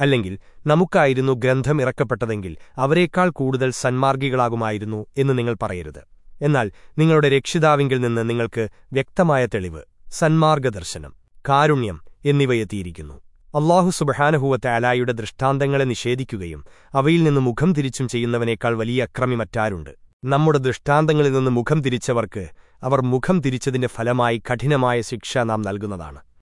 അല്ലെങ്കിൽ നമുക്കായിരുന്നു ഗ്രന്ഥം ഇറക്കപ്പെട്ടതെങ്കിൽ അവരെക്കാൾ കൂടുതൽ സന്മാർഗികളാകുമായിരുന്നു എന്ന് നിങ്ങൾ പറയരുത്. എന്നാൽ നിങ്ങളുടെ രക്ഷിതാവിങ്കിൽ നിന്ന് നിങ്ങൾക്ക് വ്യക്തമായ തെളിവ് സന്മാർഗദർശനം കാരുണ്യം എന്നിവയെത്തിയിരിക്കുന്നു അള്ളാഹു സുബഹാനഹുവത്തെ അലായുടെ ദൃഷ്ടാന്തങ്ങളെ നിഷേധിക്കുകയും അവയിൽ നിന്ന് മുഖം തിരിച്ചും ചെയ്യുന്നവനേക്കാൾ വലിയ അക്രമി മറ്റാരുണ്ട് നമ്മുടെ ദൃഷ്ടാന്തങ്ങളിൽ നിന്ന് മുഖം തിരിച്ചവർക്ക് അവർ മുഖം തിരിച്ചതിന്റെ ഫലമായി കഠിനമായ ശിക്ഷ നാം നൽകുന്നതാണ്.